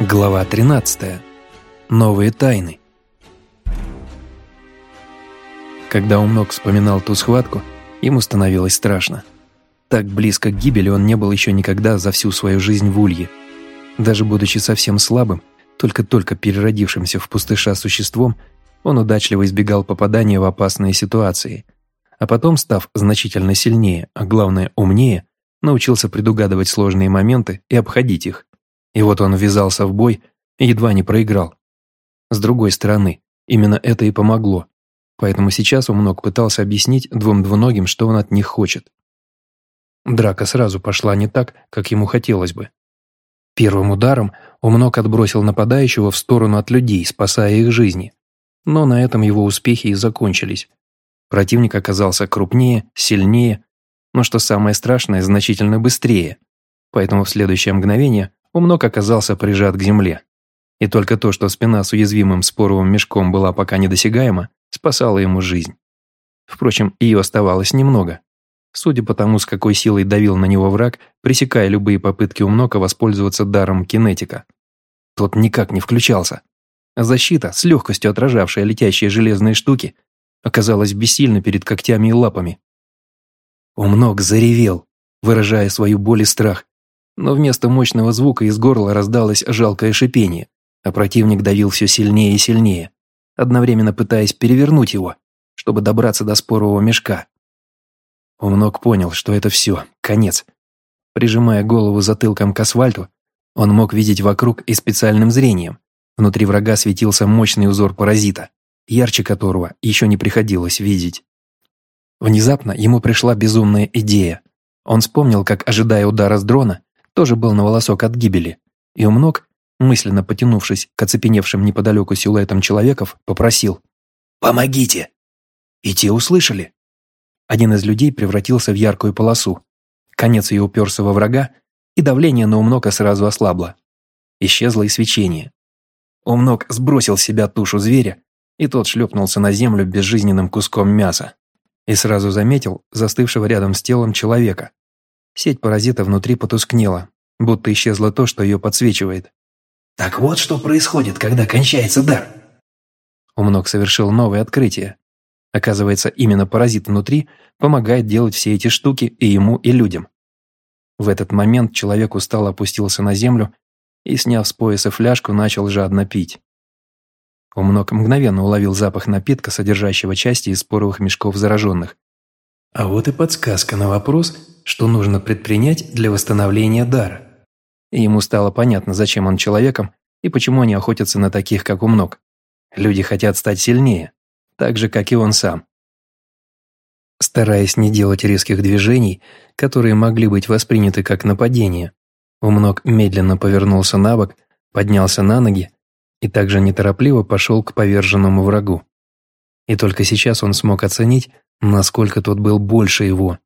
Глава 13. Новые тайны. Когда Умнок вспоминал ту схватку, ему становилось страшно. Так близко к гибели он не был еще никогда за всю свою жизнь в Улье. Даже будучи совсем слабым, только-только переродившимся в пустыша существом, он удачливо избегал попадания в опасные ситуации. А потом, став значительно сильнее, а главное умнее, научился предугадывать сложные моменты и обходить их. И вот он ввязался в бой и едва не проиграл. С другой стороны, именно это и помогло. Поэтому сейчас Умног пытался объяснить двум двуногим, что он от них хочет. Драка сразу пошла не так, как ему хотелось бы. Первым ударом Умног отбросил нападающего в сторону от людей, спасая их жизни. Но на этом его успехи и закончились. Противник оказался крупнее, сильнее, но что самое страшное, значительно быстрее. Поэтому в следующее мгновение Умнок оказался прижат к земле. И только то, что спина с уязвимым споровым мешком была пока недосягаема, спасало ему жизнь. Впрочем, ее оставалось немного. Судя по тому, с какой силой давил на него враг, пресекая любые попытки Умнока воспользоваться даром кинетика. Тот никак не включался. А защита, с легкостью отражавшая летящие железные штуки, оказалась бессильна перед когтями и лапами. Умнок заревел, выражая свою боль и страх, но вместо мощного звука из горла раздалось жалкое шипение, а противник давил все сильнее и сильнее, одновременно пытаясь перевернуть его, чтобы добраться до спорового мешка. Умнок понял, что это все, конец. Прижимая голову затылком к асфальту, он мог видеть вокруг и специальным зрением. Внутри врага светился мощный узор паразита, ярче которого еще не приходилось видеть. Внезапно ему пришла безумная идея. Он вспомнил, как, ожидая удара с дрона, тоже был на волосок от гибели, и умног, мысленно потянувшись к оцепеневшим неподалеку силуэтам человеков, попросил «Помогите!» И те услышали. Один из людей превратился в яркую полосу. Конец ее уперся во врага, и давление на умнока сразу ослабло. Исчезло и свечение. Умнок сбросил с себя тушу зверя, и тот шлепнулся на землю безжизненным куском мяса. И сразу заметил застывшего рядом с телом человека, Сеть паразита внутри потускнела, будто исчезло то, что ее подсвечивает. «Так вот что происходит, когда кончается дар!» Умнок совершил новое открытие. Оказывается, именно паразит внутри помогает делать все эти штуки и ему, и людям. В этот момент человек устало опустился на землю и, сняв с пояса фляжку, начал жадно пить. Умнок мгновенно уловил запах напитка, содержащего части из споровых мешков зараженных. А вот и подсказка на вопрос, что нужно предпринять для восстановления дара. Ему стало понятно, зачем он человеком и почему они охотятся на таких, как Умнок. Люди хотят стать сильнее, так же, как и он сам. Стараясь не делать резких движений, которые могли быть восприняты как нападение, Умнок медленно повернулся на бок, поднялся на ноги и также неторопливо пошел к поверженному врагу. И только сейчас он смог оценить, насколько тот был больше его.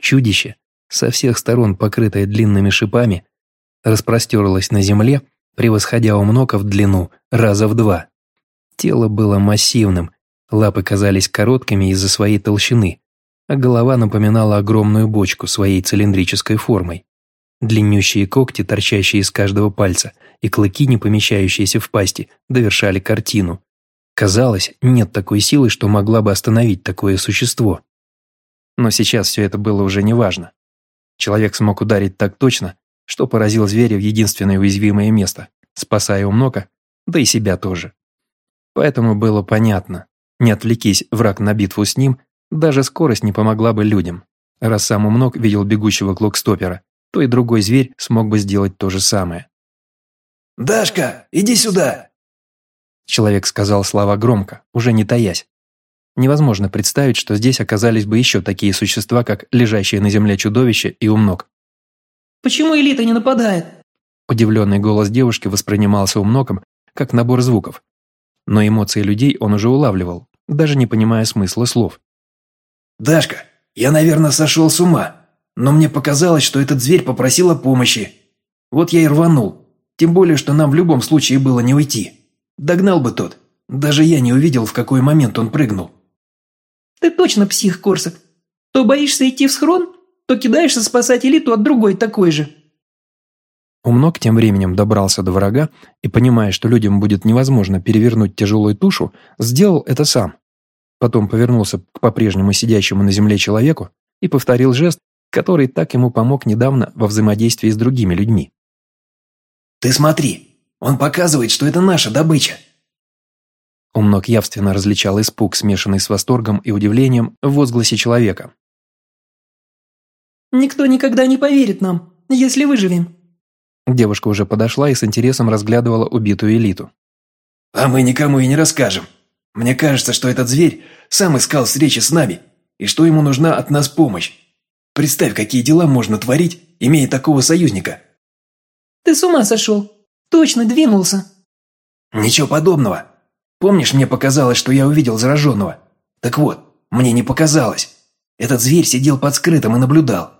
Чудище, со всех сторон покрытое длинными шипами, распростерлось на земле, превосходя у Умнока в длину раза в два. Тело было массивным, лапы казались короткими из-за своей толщины, а голова напоминала огромную бочку своей цилиндрической формой. Длиннющие когти, торчащие из каждого пальца, и клыки, не помещающиеся в пасти, довершали картину. Казалось, нет такой силы, что могла бы остановить такое существо. Но сейчас все это было уже неважно. Человек смог ударить так точно, что поразил зверя в единственное уязвимое место, спасая умнока, да и себя тоже. Поэтому было понятно, не отвлекись враг на битву с ним, даже скорость не помогла бы людям. Раз сам умнок видел бегущего клокстопера, то и другой зверь смог бы сделать то же самое. «Дашка, иди сюда!» Человек сказал слова громко, уже не таясь. Невозможно представить, что здесь оказались бы еще такие существа, как лежащее на земле чудовище и умнок. «Почему элита не нападает?» Удивленный голос девушки воспринимался умноком как набор звуков. Но эмоции людей он уже улавливал, даже не понимая смысла слов. «Дашка, я, наверное, сошел с ума, но мне показалось, что этот зверь попросил о помощи. Вот я и рванул, тем более, что нам в любом случае было не уйти. Догнал бы тот, даже я не увидел, в какой момент он прыгнул. Ты точно псих, Корсак. То боишься идти в схрон, то кидаешься спасать элиту от другой такой же. Умнок тем временем добрался до врага и, понимая, что людям будет невозможно перевернуть тяжелую тушу, сделал это сам. Потом повернулся к по-прежнему сидящему на земле человеку и повторил жест, который так ему помог недавно во взаимодействии с другими людьми. «Ты смотри, он показывает, что это наша добыча!» Умнок явственно различал испуг, смешанный с восторгом и удивлением в возгласе человека. «Никто никогда не поверит нам, если выживем», Девушка уже подошла и с интересом разглядывала убитую элиту. «А мы никому и не расскажем. Мне кажется, что этот зверь сам искал встречи с нами, и что ему нужна от нас помощь. Представь, какие дела можно творить, имея такого союзника». «Ты с ума сошел? Точно двинулся». «Ничего подобного. Помнишь, мне показалось, что я увидел зараженного? Так вот, мне не показалось. Этот зверь сидел под скрытым и наблюдал.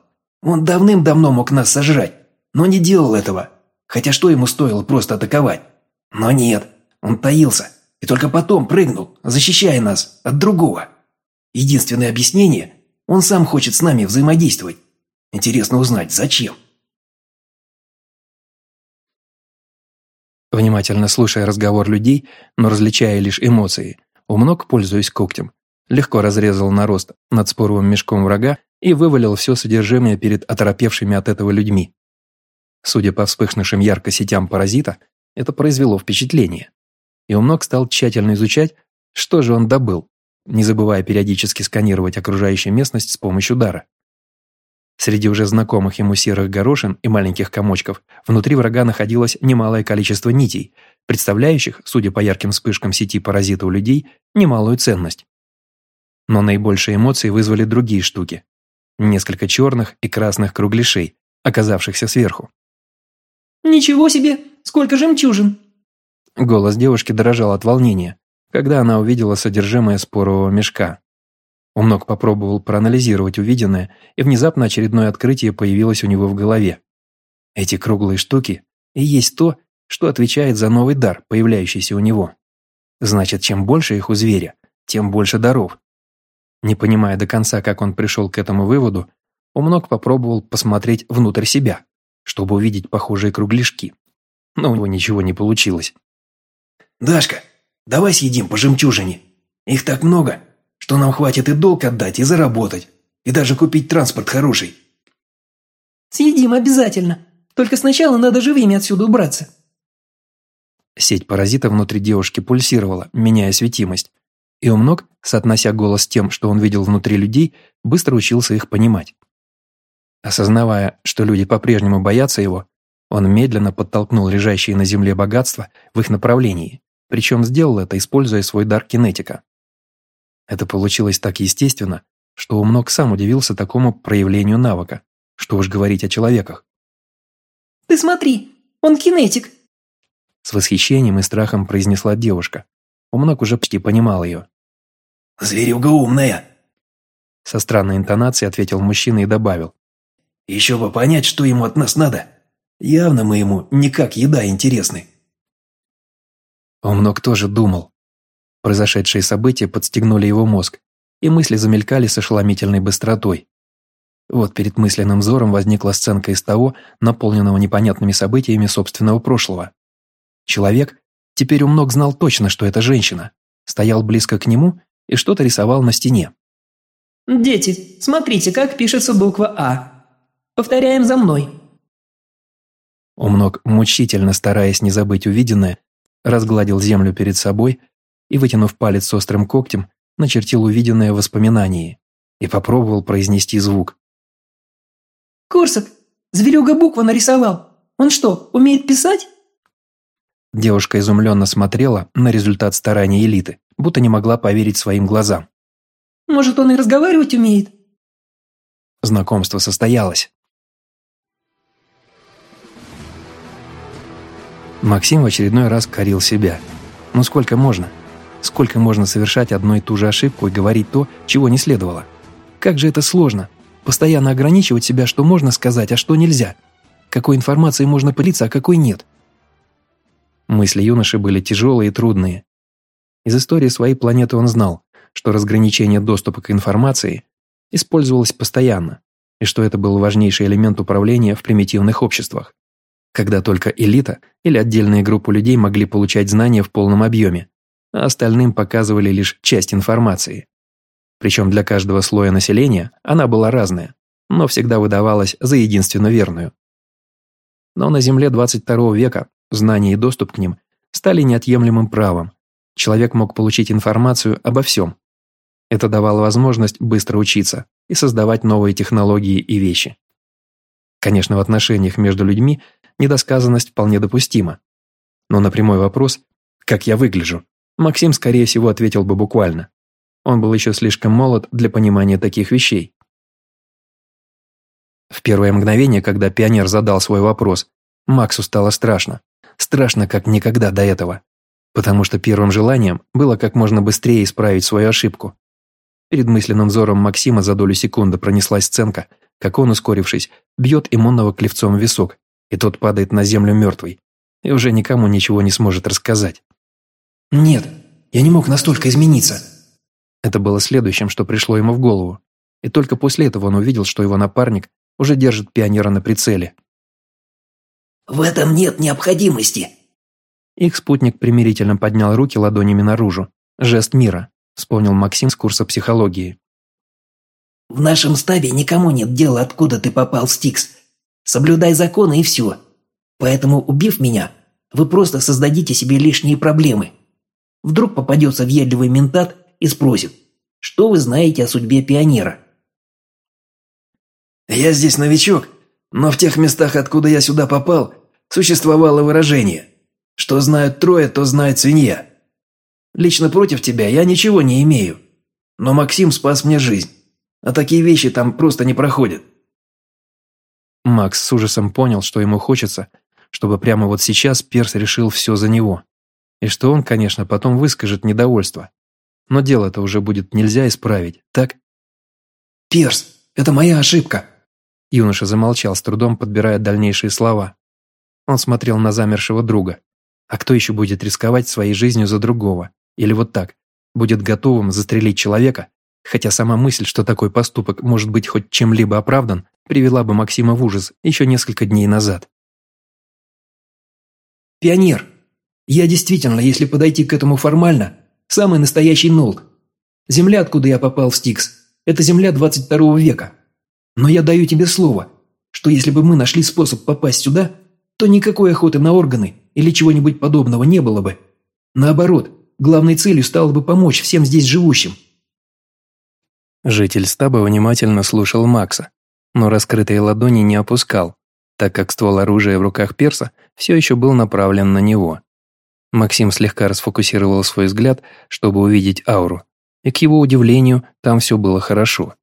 Он давным-давно мог нас сожрать, но не делал этого. Хотя что ему стоило просто атаковать? Но нет, он таился и только потом прыгнул, защищая нас от другого. Единственное объяснение – он сам хочет с нами взаимодействовать. Интересно узнать, зачем. Внимательно слушая разговор людей, но различая лишь эмоции, Умнок, пользуясь когтем, легко разрезал нарост над споровым мешком врага и вывалил все содержимое перед оторопевшими от этого людьми. Судя по вспыхнувшим ярко сетям паразита, это произвело впечатление. И Умнок стал тщательно изучать, что же он добыл, не забывая периодически сканировать окружающую местность с помощью дара. Среди уже знакомых ему серых горошин и маленьких комочков внутри врага находилось немалое количество нитей, представляющих, судя по ярким вспышкам сети паразита у людей, немалую ценность. Но наибольшие эмоции вызвали другие штуки. Несколько черных и красных кругляшей, оказавшихся сверху. «Ничего себе! Сколько жемчужин!» Голос девушки дрожал от волнения, когда она увидела содержимое спорового мешка. Умнок попробовал проанализировать увиденное, и внезапно очередное открытие появилось у него в голове. Эти круглые штуки и есть то, что отвечает за новый дар, появляющийся у него. Значит, чем больше их у зверя, тем больше даров. Не понимая до конца, как он пришел к этому выводу, Умнок попробовал посмотреть внутрь себя чтобы увидеть похожие кругляшки. Но у него ничего не получилось. «Дашка, давай съедим по жемчужине. Их так много, что нам хватит и долг отдать, и заработать, и даже купить транспорт хороший». «Съедим обязательно. Только сначала надо живыми отсюда убраться». Сеть паразита внутри девушки пульсировала, меняя светимость. И Умног, соотнося голос с тем, что он видел внутри людей, быстро учился их понимать. Осознавая, что люди по-прежнему боятся его, он медленно подтолкнул лежащие на земле богатства в их направлении, причем сделал это, используя свой дар кинетика. Это получилось так естественно, что Умног сам удивился такому проявлению навыка, что уж говорить о человеках. «Ты смотри, он кинетик!» С восхищением и страхом произнесла девушка. Умног уже почти понимал ее. «Зверюга умная!» Со странной интонацией ответил мужчина и добавил. Еще бы понять, что ему от нас надо. Явно мы ему не как еда интересны. Умнок тоже думал. Произошедшие события подстегнули его мозг, и мысли замелькали с ошеломительной быстротой. Вот перед мысленным взором возникла сценка из того, наполненного непонятными событиями собственного прошлого. Человек, теперь Умнок знал точно, что это женщина, стоял близко к нему и что-то рисовал на стене. «Дети, смотрите, как пишется буква «А». Повторяем за мной». Умног, мучительно стараясь не забыть увиденное, разгладил землю перед собой и, вытянув палец с острым когтем, начертил увиденное в воспоминании и попробовал произнести звук. «Корсак, зверюга буква нарисовал. Он что, умеет писать?» Девушка изумленно смотрела на результат старания элиты, будто не могла поверить своим глазам. «Может, он и разговаривать умеет?» Знакомство состоялось. Максим в очередной раз корил себя. Ну сколько можно? Сколько можно совершать одну и ту же ошибку и говорить то, чего не следовало? Как же это сложно. Постоянно ограничивать себя, что можно сказать, а что нельзя. Какой информацией можно пылиться, а какой нет. Мысли юноши были тяжелые и трудные. Из истории своей планеты он знал, что разграничение доступа к информации использовалось постоянно, и что это был важнейший элемент управления в примитивных обществах. когда только элита или отдельные группы людей могли получать знания в полном объеме, а остальным показывали лишь часть информации. Причем для каждого слоя населения она была разная, но всегда выдавалась за единственно верную. Но на Земле 22 века знания и доступ к ним стали неотъемлемым правом. Человек мог получить информацию обо всем. Это давало возможность быстро учиться и создавать новые технологии и вещи. Конечно, в отношениях между людьми недосказанность вполне допустима. Но на прямой вопрос «как я выгляжу?» Максим, скорее всего, ответил бы буквально. Он был еще слишком молод для понимания таких вещей. В первое мгновение, когда пионер задал свой вопрос, Максу стало страшно. Страшно, как никогда до этого. Потому что первым желанием было как можно быстрее исправить свою ошибку. Перед мысленным взором Максима за долю секунды пронеслась сценка, как он, ускорившись, бьет иммунного клевцом в висок, и тот падает на землю мертвый, и уже никому ничего не сможет рассказать. «Нет, я не мог настолько измениться». Это было следующим, что пришло ему в голову, и только после этого он увидел, что его напарник уже держит пионера на прицеле. «В этом нет необходимости». Их спутник примирительно поднял руки ладонями наружу. Жест мира, вспомнил Максим с курса психологии. «В нашем стабе никому нет дела, откуда ты попал Стикс. Соблюдай законы и все. Поэтому, убив меня, вы просто создадите себе лишние проблемы. Вдруг попадется въедливый ментат и спросит, что вы знаете о судьбе пионера?» «Я здесь новичок, но в тех местах, откуда я сюда попал, существовало выражение «что знают трое, то знает свинья». Лично против тебя я ничего не имею, но Максим спас мне жизнь, а такие вещи там просто не проходят». Макс с ужасом понял, что ему хочется, чтобы прямо вот сейчас Перс решил все за него. И что он, конечно, потом выскажет недовольство. Но дело-то уже будет нельзя исправить, так? «Перс, это моя ошибка», Юноша замолчал, с трудом подбирая дальнейшие слова. Он смотрел на замершего друга. А кто еще будет рисковать своей жизнью за другого? Или вот так, будет готовым застрелить человека, хотя сама мысль, что такой поступок может быть хоть чем-либо оправдан, привела бы Максима в ужас еще несколько дней назад. «Пионер, я действительно, если подойти к этому формально, самый настоящий нолк. Земля, откуда я попал в Стикс, это земля 22 века. Но я даю тебе слово, что если бы мы нашли способ попасть сюда, то никакой охоты на органы или чего-нибудь подобного не было бы. Наоборот, главной целью стало бы помочь всем здесь живущим». Житель стаба внимательно слушал Макса, но раскрытые ладони не опускал, так как ствол оружия в руках перса все еще был направлен на него. Максим слегка расфокусировал свой взгляд, чтобы увидеть ауру, и к его удивлению там все было хорошо.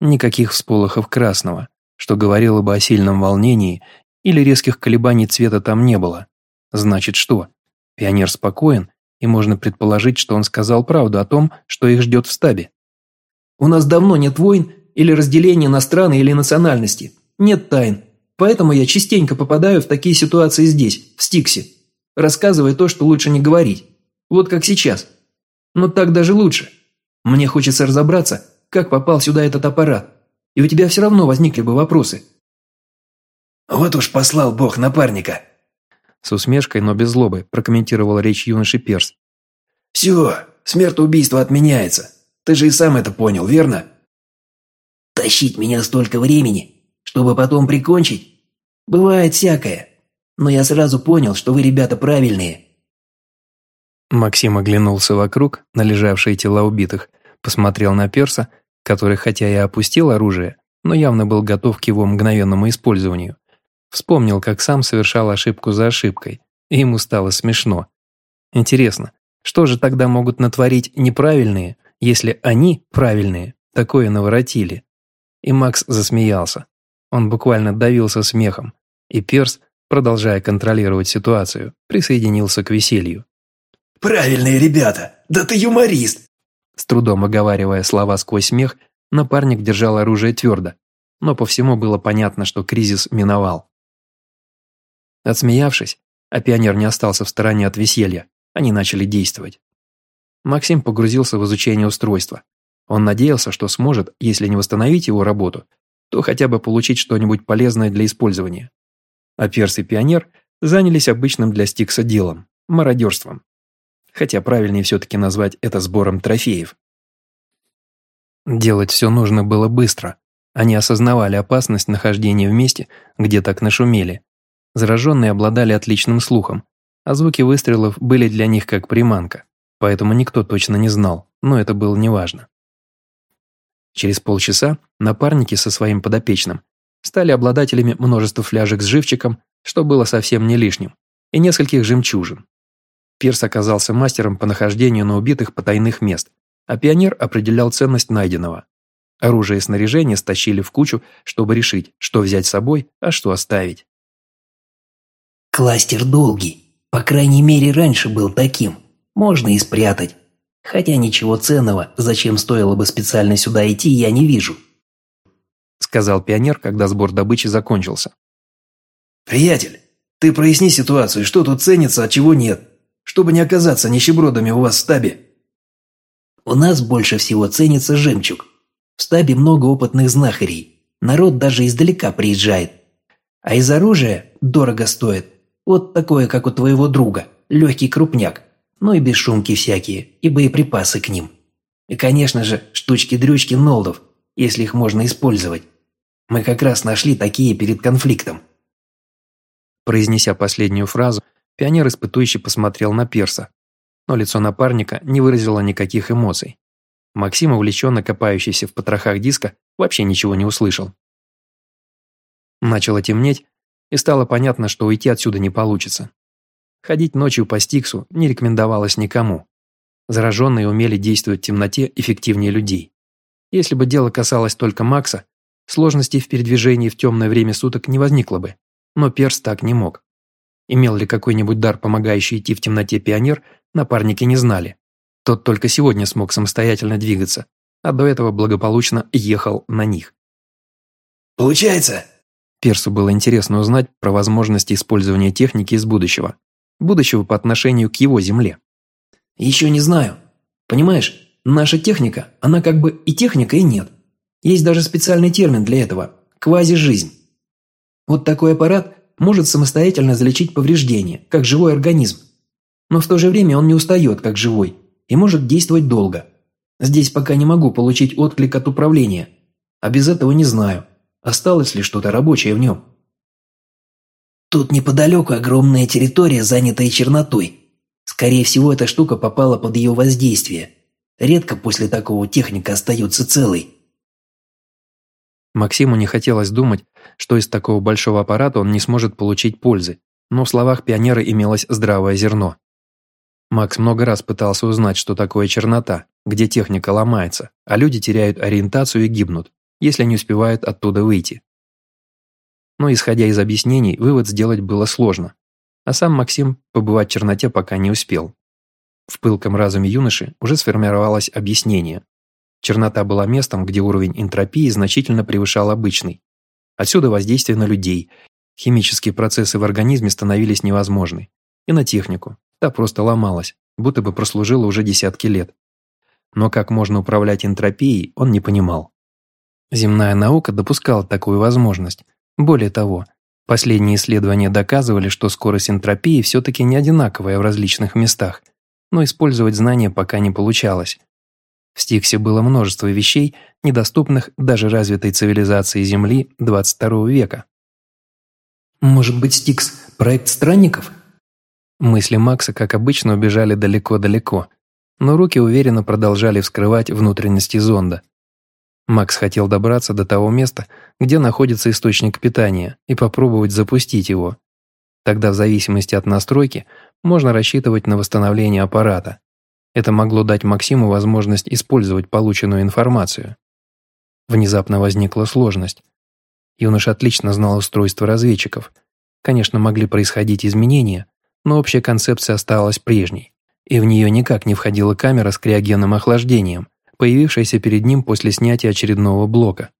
Никаких всполохов красного, что говорило бы о сильном волнении или резких колебаний цвета там не было. Значит что? Пионер спокоен, и можно предположить, что он сказал правду о том, что их ждет в стабе. «У нас давно нет войн или разделения на страны или национальности. Нет тайн. Поэтому я частенько попадаю в такие ситуации здесь, в Стиксе, рассказывая то, что лучше не говорить. Вот как сейчас. Но так даже лучше. Мне хочется разобраться, как попал сюда этот аппарат, и у тебя все равно возникли бы вопросы. «Вот уж послал бог напарника!» С усмешкой, но без злобы, прокомментировал речь юноши Перс. «Все, смертоубийство отменяется. Ты же и сам это понял, верно?» «Тащить меня столько времени, чтобы потом прикончить? Бывает всякое. Но я сразу понял, что вы, ребята, правильные». Максим оглянулся вокруг на лежавшие тела убитых, посмотрел на Перса который хотя и опустил оружие, но явно был готов к его мгновенному использованию. Вспомнил, как сам совершал ошибку за ошибкой, и ему стало смешно. Интересно, что же тогда могут натворить неправильные, если они, правильные, такое наворотили? И Макс засмеялся. Он буквально давился смехом, и Перс, продолжая контролировать ситуацию, присоединился к веселью. «Правильные ребята! Да ты юморист! С трудом оговаривая слова сквозь смех, напарник держал оружие твердо, но по всему было понятно, что кризис миновал. Отсмеявшись, а пионер не остался в стороне от веселья, они начали действовать. Максим погрузился в изучение устройства. Он надеялся, что сможет, если не восстановить его работу, то хотя бы получить что-нибудь полезное для использования. А перс и пионер занялись обычным для Стикса делом – мародерством. Хотя правильнее все-таки назвать это сбором трофеев. Делать все нужно было быстро. Они осознавали опасность нахождения в месте, где так нашумели. Зараженные обладали отличным слухом, а звуки выстрелов были для них как приманка, поэтому никто точно не знал, но это было неважно. Через полчаса напарники со своим подопечным стали обладателями множества фляжек с живчиком, что было совсем не лишним, и нескольких жемчужин. Пирс оказался мастером по нахождению на убитых потайных мест, а пионер определял ценность найденного. Оружие и снаряжение стащили в кучу, чтобы решить, что взять с собой, а что оставить. «Кластер долгий. По крайней мере, раньше был таким. Можно и спрятать. Хотя ничего ценного, зачем стоило бы специально сюда идти, я не вижу», сказал пионер, когда сбор добычи закончился. «Приятель, ты проясни ситуацию, что тут ценится, а чего нет, чтобы не оказаться нищебродами у вас в стабе». У нас больше всего ценится жемчуг. В стабе много опытных знахарей. Народ даже издалека приезжает. А из оружия дорого стоит. Вот такое, как у твоего друга. Легкий крупняк. Ну и бесшумки всякие. И боеприпасы к ним. И, конечно же, штучки-дрючки нолдов, если их можно использовать. Мы как раз нашли такие перед конфликтом. Произнеся последнюю фразу, пионер испытующий посмотрел на Перса, но лицо напарника не выразило никаких эмоций. Максим, увлеченно копающийся в потрохах диска, вообще ничего не услышал. Начало темнеть, и стало понятно, что уйти отсюда не получится. Ходить ночью по Стиксу не рекомендовалось никому. Зараженные умели действовать в темноте эффективнее людей. Если бы дело касалось только Макса, сложностей в передвижении в темное время суток не возникло бы, но Перс так не мог. Имел ли какой-нибудь дар, помогающий идти в темноте пионер, напарники не знали. Тот только сегодня смог самостоятельно двигаться, а до этого благополучно ехал на них. «Получается?» Персу было интересно узнать про возможности использования техники из будущего. Будущего по отношению к его Земле. «Еще не знаю. Понимаешь, наша техника, она как бы и техника, и нет. Есть даже специальный термин для этого – квази-жизнь. Вот такой аппарат может самостоятельно залечить повреждения, как живой организм. Но в то же время он не устает, как живой, и может действовать долго. Здесь пока не могу получить отклик от управления, а без этого не знаю, осталось ли что-то рабочее в нем. Тут неподалеку огромная территория, занятая чернотой. Скорее всего, эта штука попала под ее воздействие. Редко после такого техника остается целой. Максиму не хотелось думать, что из такого большого аппарата он не сможет получить пользы, но в словах пионера имелось здравое зерно. Макс много раз пытался узнать, что такое чернота, где техника ломается, а люди теряют ориентацию и гибнут, если не успевают оттуда выйти. Но исходя из объяснений, вывод сделать было сложно, а сам Максим побывать в черноте пока не успел. В пылком разуме юноши уже сформировалось объяснение. Чернота была местом, где уровень энтропии значительно превышал обычный. Отсюда воздействие на людей. Химические процессы в организме становились невозможны. И на технику. Та просто ломалась, будто бы прослужила уже десятки лет. Но как можно управлять энтропией, он не понимал. Земная наука допускала такую возможность. Более того, последние исследования доказывали, что скорость энтропии все-таки не одинаковая в различных местах, но использовать знания пока не получалось. В Стиксе было множество вещей, недоступных даже развитой цивилизации Земли 22 века. «Может быть, Стикс – проект странников?» Мысли Макса, как обычно, убежали далеко-далеко, но руки уверенно продолжали вскрывать внутренности зонда. Макс хотел добраться до того места, где находится источник питания, и попробовать запустить его. Тогда в зависимости от настройки можно рассчитывать на восстановление аппарата. Это могло дать Максиму возможность использовать полученную информацию. Внезапно возникла сложность. Юноша отлично знал устройство разведчиков. Конечно, могли происходить изменения, но общая концепция оставалась прежней, и в нее никак не входила камера с криогенным охлаждением, появившаяся перед ним после снятия очередного блока.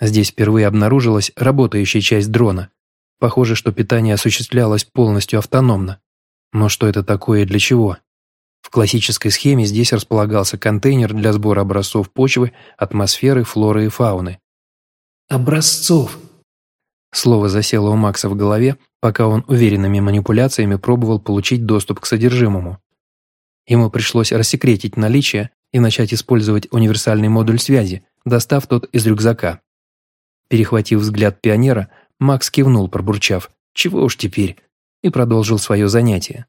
Здесь впервые обнаружилась работающая часть дрона. Похоже, что питание осуществлялось полностью автономно. Но что это такое и для чего? В классической схеме здесь располагался контейнер для сбора образцов почвы, атмосферы, флоры и фауны. «Образцов!» Слово засело у Макса в голове, пока он уверенными манипуляциями пробовал получить доступ к содержимому. Ему пришлось рассекретить наличие и начать использовать универсальный модуль связи, достав тот из рюкзака. Перехватив взгляд пионера, Макс кивнул, пробурчав «Чего уж теперь?» и продолжил свое занятие.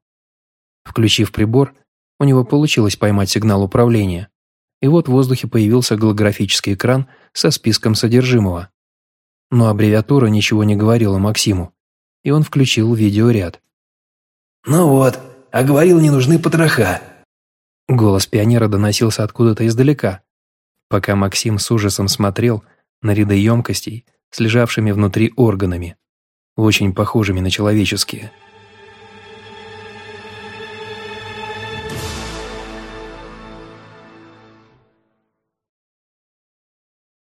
Включив прибор, у него получилось поймать сигнал управления. И вот в воздухе появился голографический экран со списком содержимого. Но аббревиатура ничего не говорила Максиму, и он включил видеоряд. «Ну вот, а говорил, не нужны потроха». Голос пионера доносился откуда-то издалека, пока Максим с ужасом смотрел на ряды емкостей с лежавшими внутри органами, очень похожими на человеческие –